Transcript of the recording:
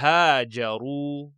هاجروا